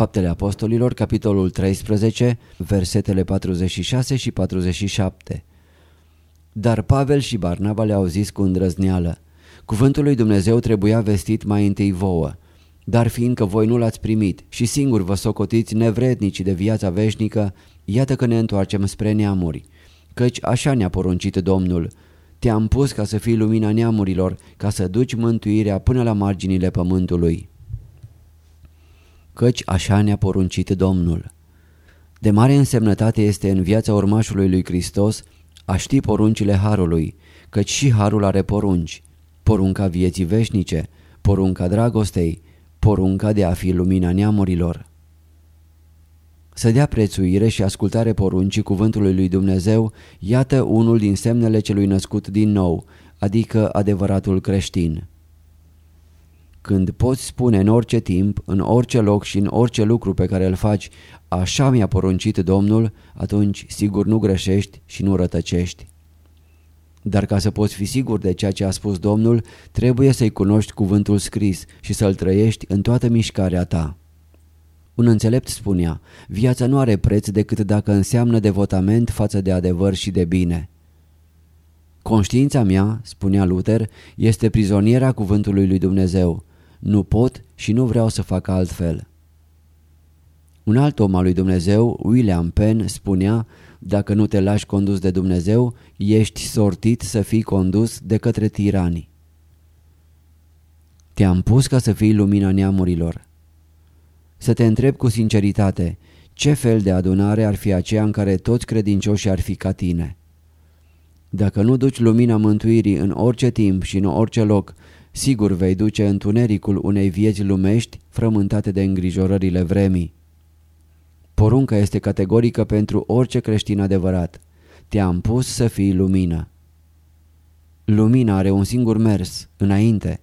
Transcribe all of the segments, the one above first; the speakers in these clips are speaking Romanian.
Faptele Apostolilor, capitolul 13, versetele 46 și 47. Dar Pavel și Barnaba le-au zis cu îndrăzneală, Cuvântul lui Dumnezeu trebuia vestit mai întâi vouă, dar fiindcă voi nu l-ați primit și singur vă socotiți nevrednici de viața veșnică, iată că ne întoarcem spre neamuri. Căci așa ne-a poruncit Domnul, te-am pus ca să fii lumina neamurilor, ca să duci mântuirea până la marginile pământului. Căci așa ne-a poruncit Domnul. De mare însemnătate este în viața urmașului lui Hristos a ști poruncile Harului, căci și Harul are porunci, porunca vieții veșnice, porunca dragostei, porunca de a fi lumina neamurilor. Să dea prețuire și ascultare poruncii cuvântului lui Dumnezeu, iată unul din semnele celui născut din nou, adică adevăratul creștin. Când poți spune în orice timp, în orice loc și în orice lucru pe care îl faci, așa mi-a poruncit Domnul, atunci sigur nu greșești și nu rătăcești. Dar ca să poți fi sigur de ceea ce a spus Domnul, trebuie să-i cunoști cuvântul scris și să-l trăiești în toată mișcarea ta. Un înțelept spunea, viața nu are preț decât dacă înseamnă devotament față de adevăr și de bine. Conștiința mea, spunea Luther, este prizoniera cuvântului lui Dumnezeu. Nu pot și nu vreau să fac altfel. Un alt om al lui Dumnezeu, William Penn, spunea, dacă nu te lași condus de Dumnezeu, ești sortit să fii condus de către tiranii. Te-am pus ca să fii lumina neamurilor. Să te întreb cu sinceritate, ce fel de adunare ar fi aceea în care toți credincioșii ar fi ca tine? Dacă nu duci lumina mântuirii în orice timp și în orice loc, sigur vei duce întunericul unei vieți lumești frământate de îngrijorările vremii. Porunca este categorică pentru orice creștin adevărat. Te-am pus să fii lumină. Lumina are un singur mers, înainte.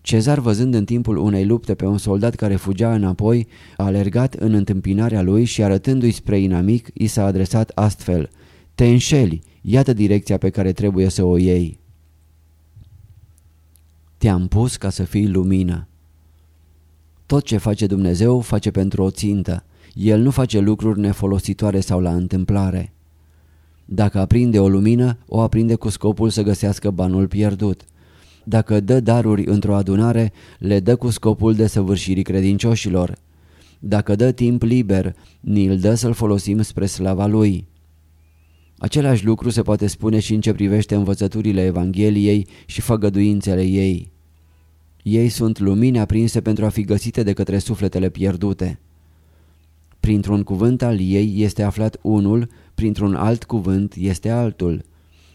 Cezar văzând în timpul unei lupte pe un soldat care fugea înapoi, a alergat în întâmpinarea lui și arătându-i spre inamic, i s-a adresat astfel Te înșeli, iată direcția pe care trebuie să o iei. Te-am pus ca să fii lumină. Tot ce face Dumnezeu face pentru o țintă. El nu face lucruri nefolositoare sau la întâmplare. Dacă aprinde o lumină, o aprinde cu scopul să găsească banul pierdut. Dacă dă daruri într-o adunare, le dă cu scopul de săvârșirii credincioșilor. Dacă dă timp liber, ni-l dă să-l folosim spre slava lui. Același lucru se poate spune și în ce privește învățăturile Evangheliei și făgăduințele ei. Ei sunt lumini aprinse pentru a fi găsite de către sufletele pierdute. Printr-un cuvânt al ei este aflat unul, printr-un alt cuvânt este altul.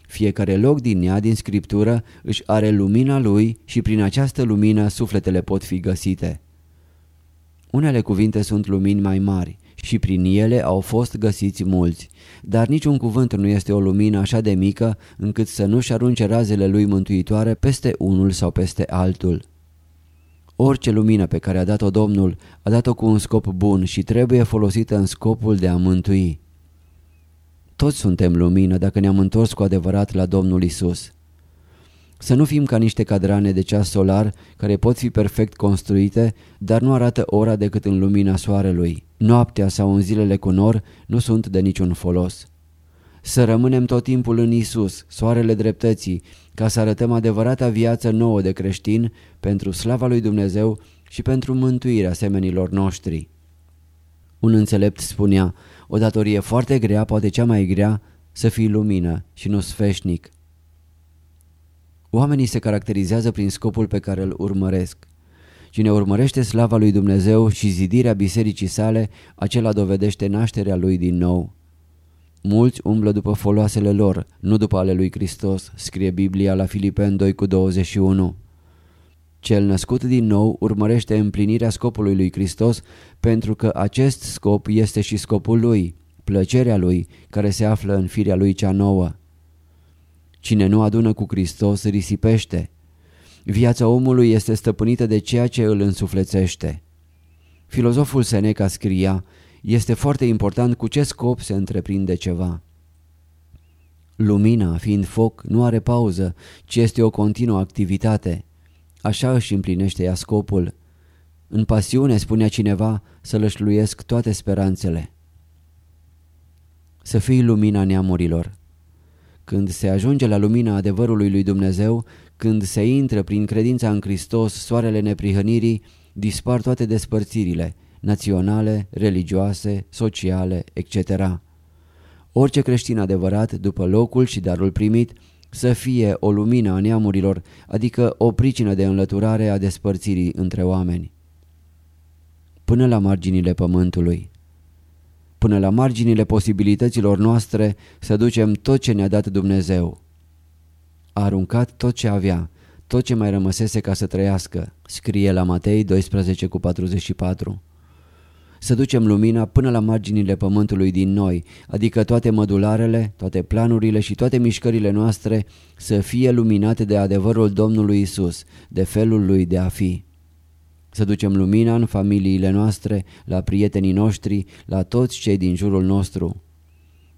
Fiecare loc din ea din scriptură își are lumina lui și prin această lumină sufletele pot fi găsite. Unele cuvinte sunt lumini mai mari și prin ele au fost găsiți mulți, dar niciun cuvânt nu este o lumină așa de mică încât să nu-și arunce razele lui mântuitoare peste unul sau peste altul. Orice lumină pe care a dat-o Domnul a dat-o cu un scop bun și trebuie folosită în scopul de a mântui. Toți suntem lumină dacă ne-am întors cu adevărat la Domnul Isus. Să nu fim ca niște cadrane de ceas solar care pot fi perfect construite, dar nu arată ora decât în lumina soarelui. Noaptea sau în zilele cu nor nu sunt de niciun folos. Să rămânem tot timpul în Isus, soarele dreptății, ca să arătăm adevărata viață nouă de creștin pentru slava lui Dumnezeu și pentru mântuirea semenilor noștri. Un înțelept spunea, o datorie foarte grea, poate cea mai grea, să fii lumină și nu sfeșnic. Oamenii se caracterizează prin scopul pe care îl urmăresc. Cine urmărește slava lui Dumnezeu și zidirea bisericii sale, acela dovedește nașterea lui din nou. Mulți umblă după foloasele lor, nu după ale lui Hristos, scrie Biblia la Filipen 2 cu 21. Cel născut din nou urmărește împlinirea scopului lui Hristos pentru că acest scop este și scopul lui, plăcerea lui, care se află în firea lui cea nouă. Cine nu adună cu Hristos risipește. Viața omului este stăpânită de ceea ce îl însuflețește. Filozoful Seneca scria, este foarte important cu ce scop se întreprinde ceva. Lumina, fiind foc, nu are pauză, ci este o continuă activitate. Așa își împlinește ea scopul. În pasiune, spunea cineva, să lășluiesc toate speranțele. Să fii lumina neamurilor. Când se ajunge la lumina adevărului lui Dumnezeu, când se intră prin credința în Hristos soarele neprihănirii, dispar toate despărțirile, naționale, religioase, sociale, etc. Orice creștin adevărat, după locul și darul primit, să fie o lumină a neamurilor, adică o pricină de înlăturare a despărțirii între oameni. Până la marginile pământului. Până la marginile posibilităților noastre să ducem tot ce ne-a dat Dumnezeu. A aruncat tot ce avea, tot ce mai rămăsese ca să trăiască, scrie la Matei 12 cu 44 să ducem lumina până la marginile pământului din noi, adică toate mădularele, toate planurile și toate mișcările noastre să fie luminate de adevărul Domnului Isus, de felul lui de a fi. Să ducem lumina în familiile noastre, la prietenii noștri, la toți cei din jurul nostru.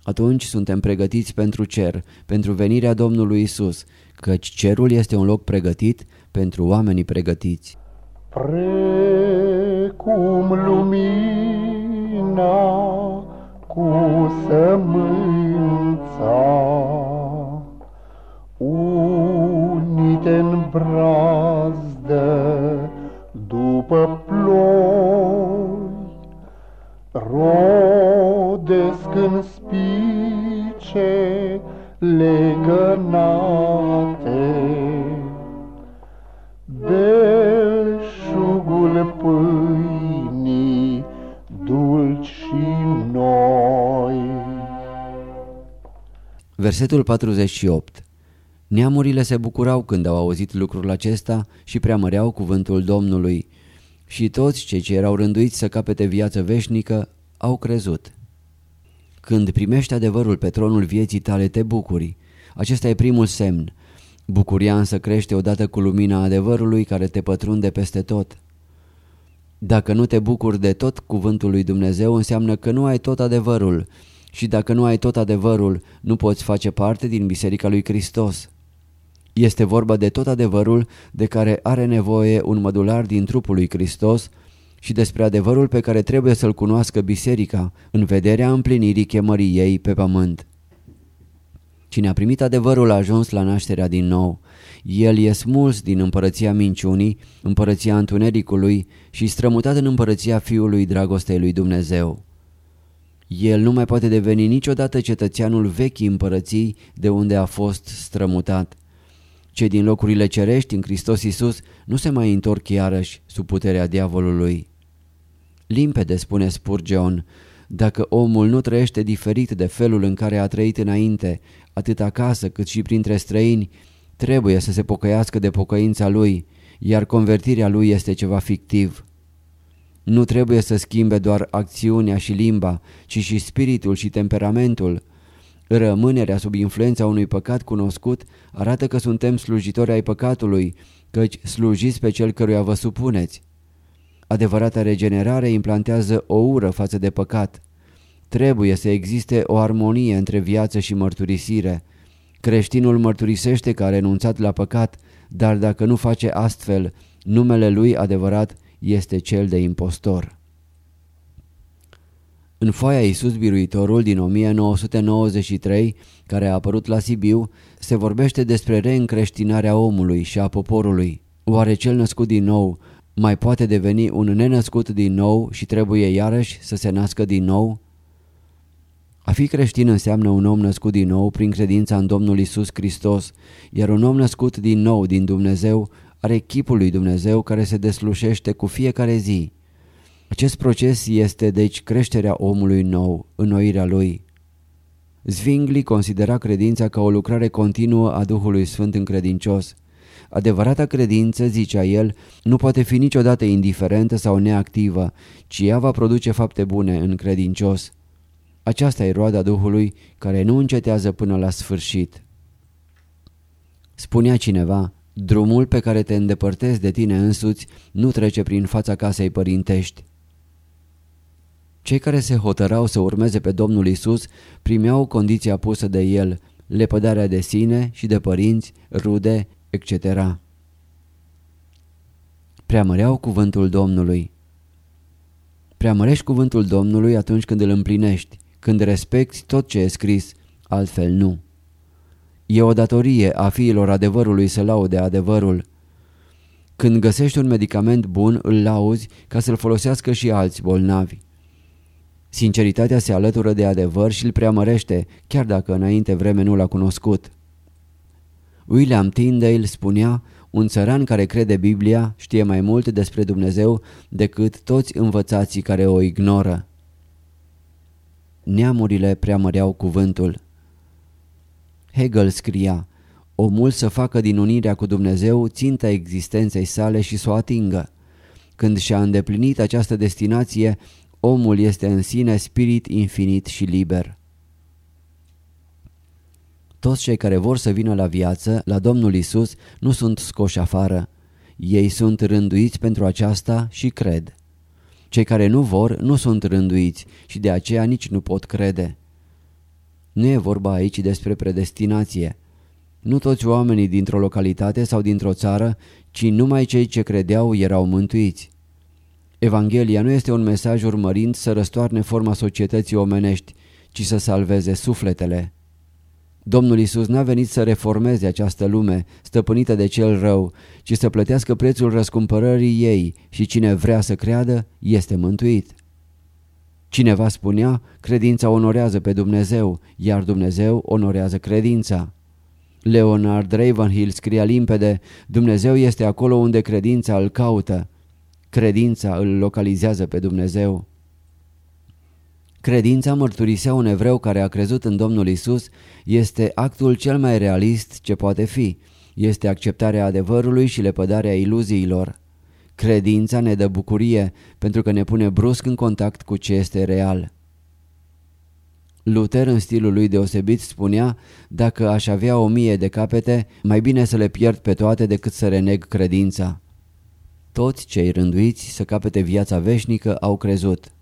Atunci suntem pregătiți pentru cer, pentru venirea Domnului Isus, căci cerul este un loc pregătit pentru oamenii pregătiți. Precum lumina cu sămânța, unite în brazdă după ploi, rodesc în spice legănate, Versetul 48 Neamurile se bucurau când au auzit lucrul acesta și preamăreau cuvântul Domnului și toți cei ce erau rânduiți să capete viață veșnică au crezut. Când primești adevărul pe tronul vieții tale te bucuri. Acesta e primul semn. Bucuria însă crește odată cu lumina adevărului care te pătrunde peste tot. Dacă nu te bucuri de tot cuvântul lui Dumnezeu înseamnă că nu ai tot adevărul și dacă nu ai tot adevărul nu poți face parte din Biserica lui Hristos. Este vorba de tot adevărul de care are nevoie un mădular din trupul lui Hristos și despre adevărul pe care trebuie să-l cunoască biserica în vederea împlinirii chemării ei pe pământ. Cine a primit adevărul a ajuns la nașterea din nou. El e smuls din împărăția minciunii, împărăția întunericului și strămutat în împărăția Fiului dragostei lui Dumnezeu. El nu mai poate deveni niciodată cetățeanul vechii împărății de unde a fost strămutat. Cei din locurile cerești în Hristos Iisus nu se mai întorc iarăși sub puterea diavolului. Limpede, spune Spurgeon, dacă omul nu trăiește diferit de felul în care a trăit înainte, atât acasă cât și printre străini, trebuie să se pocăiască de pocăința lui, iar convertirea lui este ceva fictiv. Nu trebuie să schimbe doar acțiunea și limba, ci și spiritul și temperamentul, Rămânerea sub influența unui păcat cunoscut arată că suntem slujitori ai păcatului, căci slujiți pe cel căruia vă supuneți. Adevărata regenerare implantează o ură față de păcat. Trebuie să existe o armonie între viață și mărturisire. Creștinul mărturisește că a renunțat la păcat, dar dacă nu face astfel, numele lui adevărat este cel de impostor. În foaia Iisus Biruitorul din 1993, care a apărut la Sibiu, se vorbește despre reîncreștinarea omului și a poporului. Oare cel născut din nou Mai poate deveni un nenăscut din nou și trebuie iarăși să se nască din nou? A fi creștin înseamnă un om născut din nou prin credința în Domnul Isus Hristos, iar un om născut din nou din Dumnezeu are chipul lui Dumnezeu care se deslușește cu fiecare zi. Acest proces este deci creșterea omului nou, înnoirea lui. Zwingli considera credința ca o lucrare continuă a Duhului Sfânt în credincios. Adevărata credință, zicea el, nu poate fi niciodată indiferentă sau neactivă, ci ea va produce fapte bune în credincios. Aceasta e roada Duhului care nu încetează până la sfârșit. Spunea cineva, drumul pe care te îndepărtezi de tine însuți nu trece prin fața casei părintești. Cei care se hotărau să urmeze pe Domnul Isus primeau condiția pusă de El, lepădarea de sine și de părinți, rude, etc. Preamăreau cuvântul Domnului. Preamărești cuvântul Domnului atunci când îl împlinești, când respecti tot ce e scris, altfel nu. E o datorie a fiilor adevărului să laude adevărul. Când găsești un medicament bun, îl lauzi ca să-l folosească și alți bolnavi. Sinceritatea se alătură de adevăr și îl preamărește, chiar dacă înainte vreme nu l-a cunoscut. William Tyndale spunea, un țăran care crede Biblia știe mai mult despre Dumnezeu decât toți învățații care o ignoră. Neamurile preamăreau cuvântul. Hegel scria, omul să facă din unirea cu Dumnezeu ținta existenței sale și să o atingă. Când și-a îndeplinit această destinație, omul este în sine spirit infinit și liber. Toți cei care vor să vină la viață, la Domnul Isus, nu sunt scoși afară. Ei sunt rânduiți pentru aceasta și cred. Cei care nu vor nu sunt rânduiți și de aceea nici nu pot crede. Nu e vorba aici despre predestinație. Nu toți oamenii dintr-o localitate sau dintr-o țară, ci numai cei ce credeau erau mântuiți. Evanghelia nu este un mesaj urmărind să răstoarne forma societății omenești, ci să salveze sufletele. Domnul Isus n-a venit să reformeze această lume stăpânită de cel rău, ci să plătească prețul răscumpărării ei și cine vrea să creadă este mântuit. Cineva spunea, credința onorează pe Dumnezeu, iar Dumnezeu onorează credința. Leonard Ravenhill scria limpede, Dumnezeu este acolo unde credința îl caută. Credința îl localizează pe Dumnezeu. Credința, mărturisea un evreu care a crezut în Domnul Isus, este actul cel mai realist ce poate fi. Este acceptarea adevărului și lepădarea iluziilor. Credința ne dă bucurie pentru că ne pune brusc în contact cu ce este real. Luther, în stilul lui deosebit, spunea, dacă aș avea o mie de capete, mai bine să le pierd pe toate decât să reneg credința. Toți cei rânduiți să capete viața veșnică au crezut.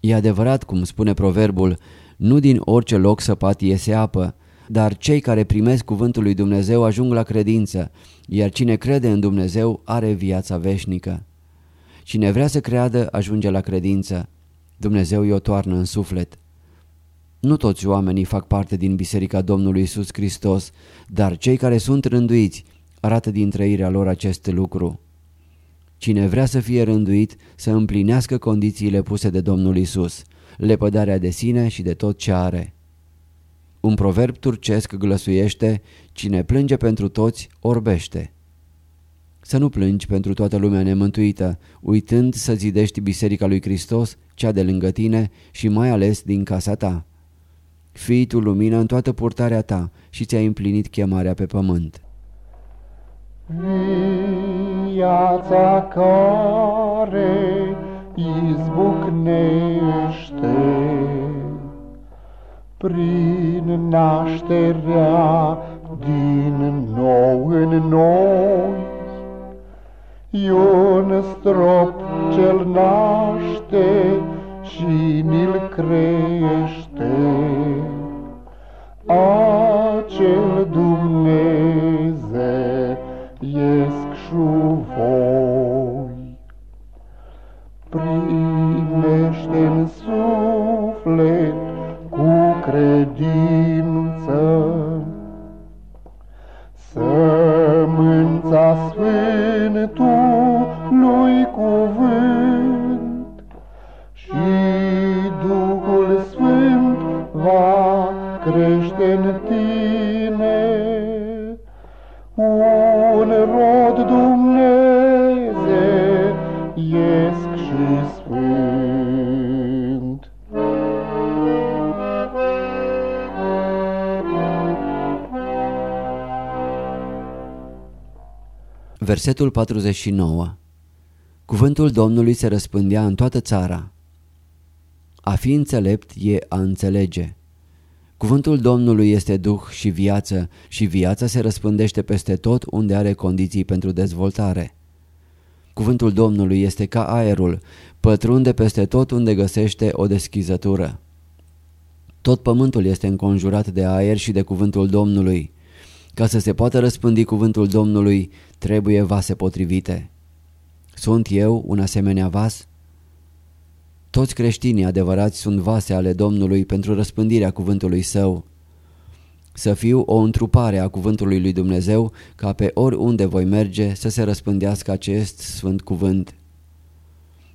E adevărat, cum spune proverbul, nu din orice loc săpat iese apă, dar cei care primesc cuvântul lui Dumnezeu ajung la credință, iar cine crede în Dumnezeu are viața veșnică. Cine vrea să creadă ajunge la credință. Dumnezeu i-o toarnă în suflet. Nu toți oamenii fac parte din Biserica Domnului Isus Hristos, dar cei care sunt rânduiți arată din trăirea lor acest lucru. Cine vrea să fie rânduit să împlinească condițiile puse de Domnul Isus, lepădarea de sine și de tot ce are. Un proverb turcesc glăsuiește, cine plânge pentru toți, orbește. Să nu plângi pentru toată lumea nemântuită, uitând să zidești Biserica lui Hristos, cea de lângă tine și mai ales din casa ta. Fii tu lumină în toată purtarea ta și ți-ai împlinit chemarea pe pământ. Viața care izbucnește prin nașterea din nou în noi. E un strop cel naște și ni-l crește, Versetul 49 Cuvântul Domnului se răspândea în toată țara. A fi înțelept e a înțelege. Cuvântul Domnului este duh și viață și viața se răspândește peste tot unde are condiții pentru dezvoltare. Cuvântul Domnului este ca aerul, pătrunde peste tot unde găsește o deschizătură. Tot pământul este înconjurat de aer și de cuvântul Domnului. Ca să se poată răspândi cuvântul Domnului, trebuie vase potrivite. Sunt eu un asemenea vas? Toți creștinii adevărați sunt vase ale Domnului pentru răspândirea cuvântului său. Să fiu o întrupare a cuvântului lui Dumnezeu ca pe oriunde voi merge să se răspândească acest sfânt cuvânt.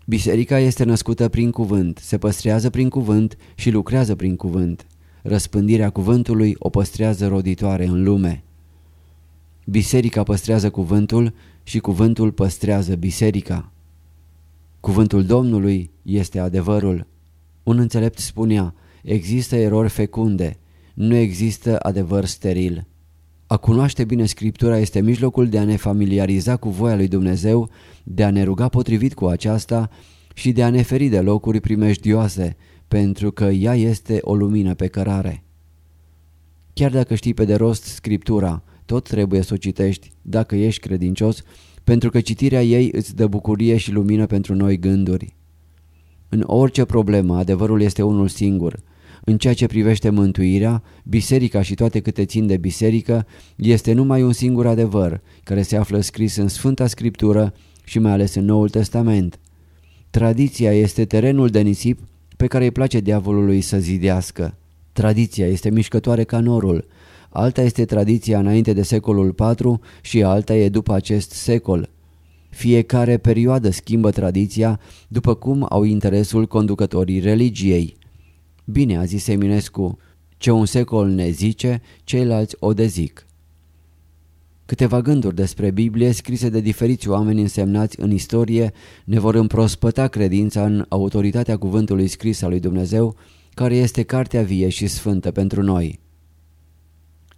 Biserica este născută prin cuvânt, se păstrează prin cuvânt și lucrează prin cuvânt. Răspândirea cuvântului o păstrează roditoare în lume. Biserica păstrează cuvântul și cuvântul păstrează biserica. Cuvântul Domnului este adevărul. Un înțelept spunea, există erori fecunde, nu există adevăr steril. A cunoaște bine Scriptura este mijlocul de a ne familiariza cu voia lui Dumnezeu, de a ne ruga potrivit cu aceasta și de a ne feri de locuri primejdioase, pentru că ea este o lumină pe cărare. Chiar dacă știi pe de rost Scriptura, tot trebuie să o citești, dacă ești credincios, pentru că citirea ei îți dă bucurie și lumină pentru noi gânduri. În orice problemă, adevărul este unul singur. În ceea ce privește mântuirea, biserica și toate câte țin de biserică, este numai un singur adevăr, care se află scris în Sfânta Scriptură și mai ales în Noul Testament. Tradiția este terenul de nisip pe care îi place diavolului să zidească. Tradiția este mișcătoare ca norul, alta este tradiția înainte de secolul IV și alta e după acest secol. Fiecare perioadă schimbă tradiția după cum au interesul conducătorii religiei. Bine, a zis Eminescu, ce un secol ne zice, ceilalți o dezic. Câteva gânduri despre Biblie scrise de diferiți oameni însemnați în istorie ne vor împrospăta credința în autoritatea cuvântului scris al lui Dumnezeu, care este cartea vie și sfântă pentru noi.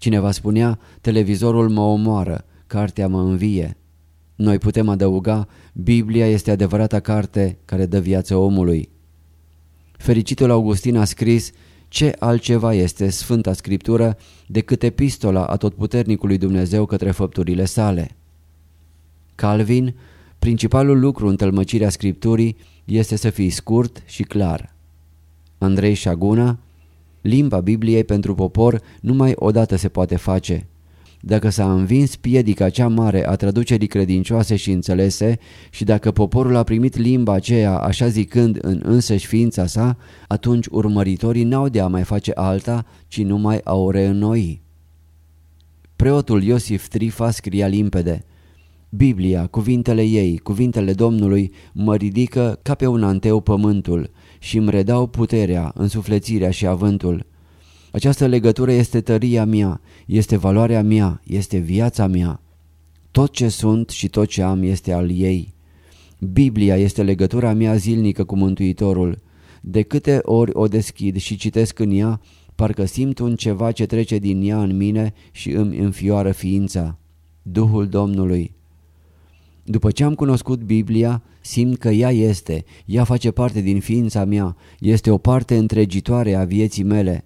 Cineva spunea, televizorul mă omoară, cartea mă învie. Noi putem adăuga, Biblia este adevărata carte care dă viață omului. Fericitul Augustin a scris, ce altceva este Sfânta Scriptură decât epistola a totputernicului Dumnezeu către făpturile sale. Calvin, principalul lucru în tălmăcirea Scripturii este să fii scurt și clar. Andrei Șaguna, Limba Bibliei pentru popor numai odată se poate face. Dacă s-a învins piedica cea mare a traducerii credincioase și înțelese și dacă poporul a primit limba aceea așa zicând în însăși ființa sa, atunci urmăritorii n-au de a mai face alta, ci numai a o reînnoi. Preotul Iosif Trifa scria limpede, Biblia, cuvintele ei, cuvintele Domnului, mă ridică ca pe un anteu pământul și îmi redau puterea, însuflețirea și avântul. Această legătură este tăria mea, este valoarea mea, este viața mea. Tot ce sunt și tot ce am este al ei. Biblia este legătura mea zilnică cu Mântuitorul. De câte ori o deschid și citesc în ea, parcă simt un ceva ce trece din ea în mine și îmi înfioară ființa. Duhul Domnului. După ce am cunoscut Biblia, simt că ea este, ea face parte din ființa mea, este o parte întregitoare a vieții mele.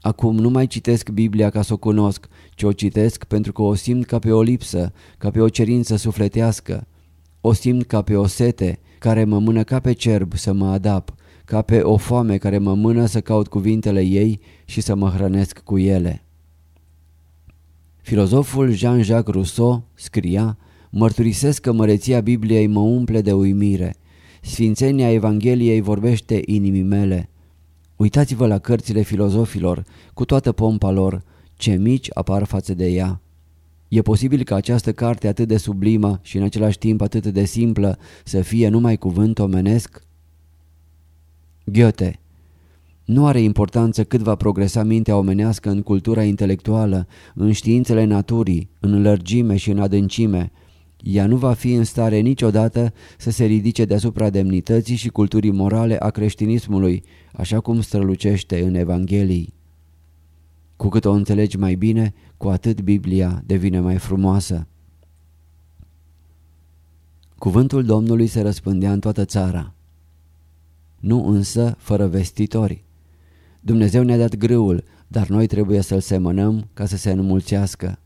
Acum nu mai citesc Biblia ca să o cunosc, ci o citesc pentru că o simt ca pe o lipsă, ca pe o cerință sufletească. O simt ca pe o sete care mă mână ca pe cerb să mă adap, ca pe o foame care mă mână să caut cuvintele ei și să mă hrănesc cu ele. Filozoful Jean-Jacques Rousseau scria Mărturisesc că măreția Bibliei mă umple de uimire. Sfințenia Evangheliei vorbește inimii mele. Uitați-vă la cărțile filozofilor, cu toată pompa lor, ce mici apar față de ea. E posibil ca această carte atât de sublimă și în același timp atât de simplă să fie numai cuvânt omenesc? Goethe Nu are importanță cât va progresa mintea omenească în cultura intelectuală, în științele naturii, în lărgime și în adâncime. Ea nu va fi în stare niciodată să se ridice deasupra demnității și culturii morale a creștinismului, așa cum strălucește în Evanghelii. Cu cât o înțelegi mai bine, cu atât Biblia devine mai frumoasă. Cuvântul Domnului se răspândea în toată țara. Nu însă fără vestitori. Dumnezeu ne-a dat grâul, dar noi trebuie să-l semănăm ca să se înmulțească.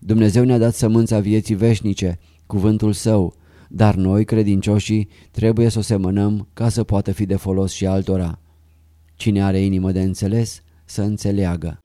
Dumnezeu ne-a dat sămânța vieții veșnice, cuvântul său, dar noi, credincioșii, trebuie să o semănăm ca să poată fi de folos și altora. Cine are inimă de înțeles, să înțeleagă.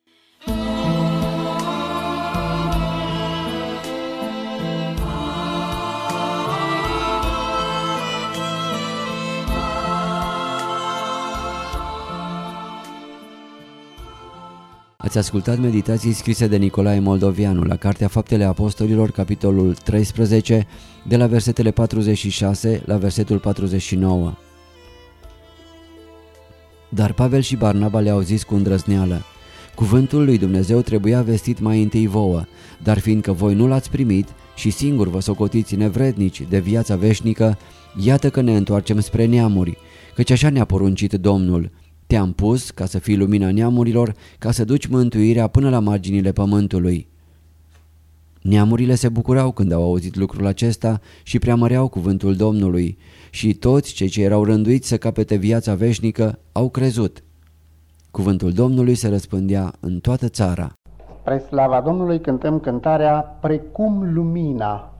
Ați ascultat meditații scrise de Nicolae Moldovianu la Cartea Faptele Apostolilor, capitolul 13, de la versetele 46 la versetul 49. Dar Pavel și Barnaba le-au zis cu îndrăzneală, Cuvântul lui Dumnezeu trebuia vestit mai întâi vouă, dar fiindcă voi nu l-ați primit și singur vă socotiți nevrednici de viața veșnică, iată că ne întoarcem spre neamuri, căci așa ne-a poruncit Domnul, te-am pus ca să fii lumina neamurilor, ca să duci mântuirea până la marginile pământului. Neamurile se bucurau când au auzit lucrul acesta și preamăreau cuvântul Domnului și toți cei ce erau rânduiți să capete viața veșnică au crezut. Cuvântul Domnului se răspândea în toată țara. Spre slava Domnului cântăm cântarea Precum lumina.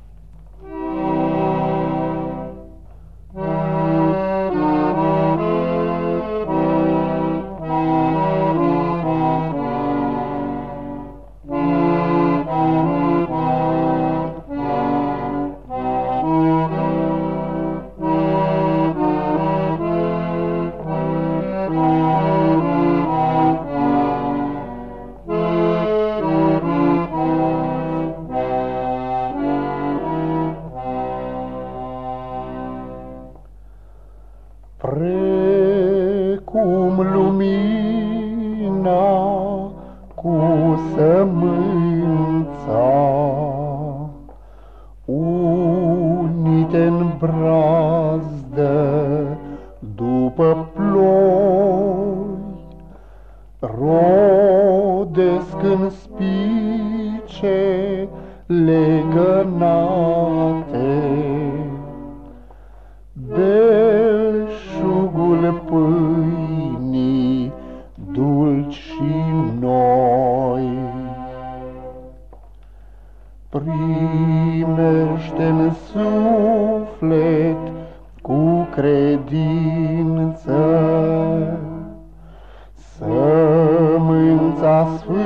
Sămânța Sfântului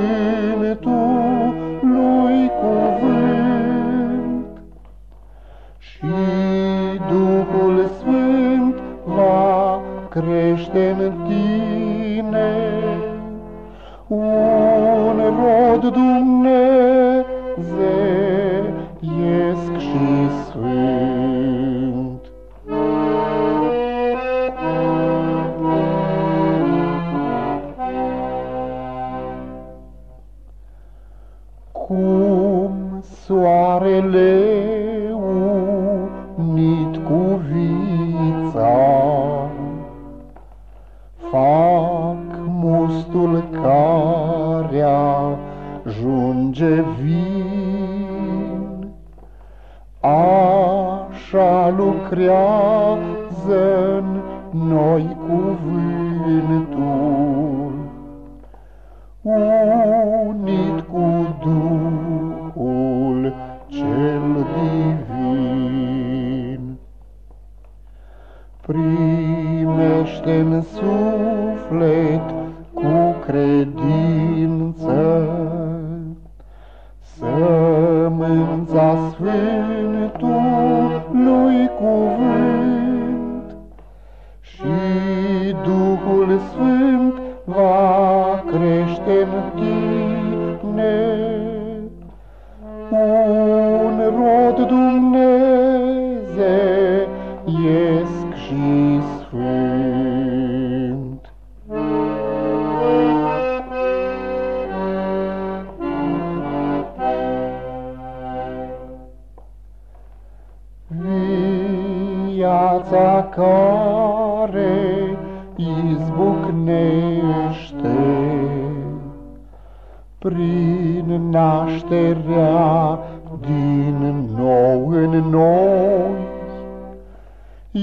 Așa lucrează în noi cuvântul, unit cu Duhul cel divin. Primește în suflet cu credință Sămânța Sfântului viața care izbucnește prin nașterea din nou în noi.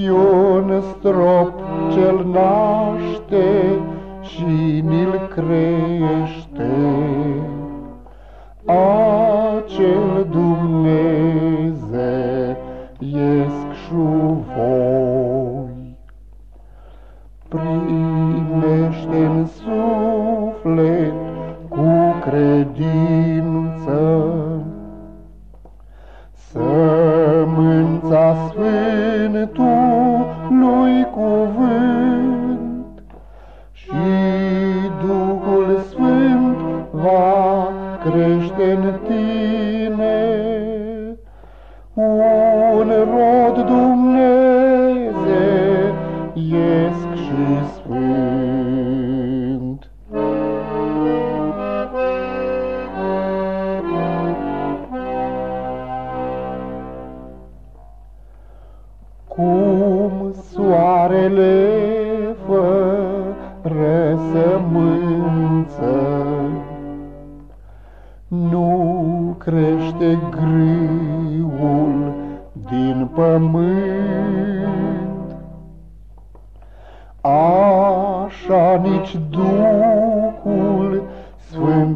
Un strop cel naște și ni-l crește, acel sămânța Sfântului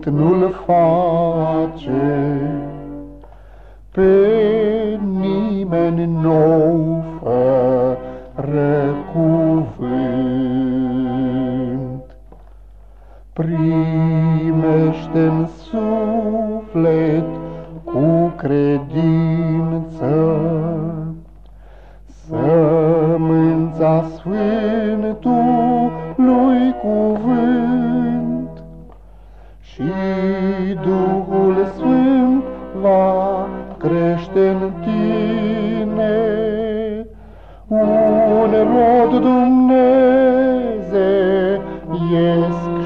Sfânt nu-l face pe nimeni nou fără cuvânt. Primește-n suflet cu credință sămânța Sfântului cuvânt rod dumnezeiesc